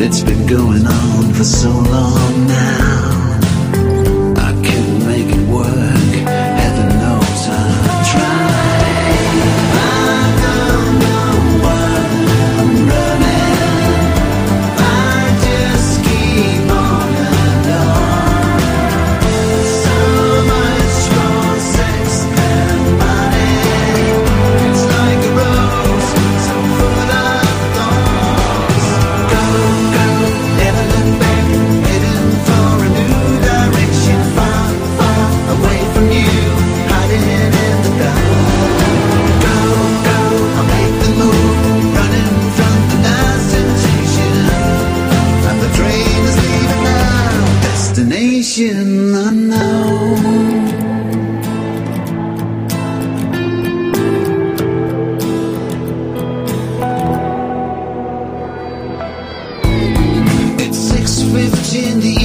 dual نام تو سو رام نونی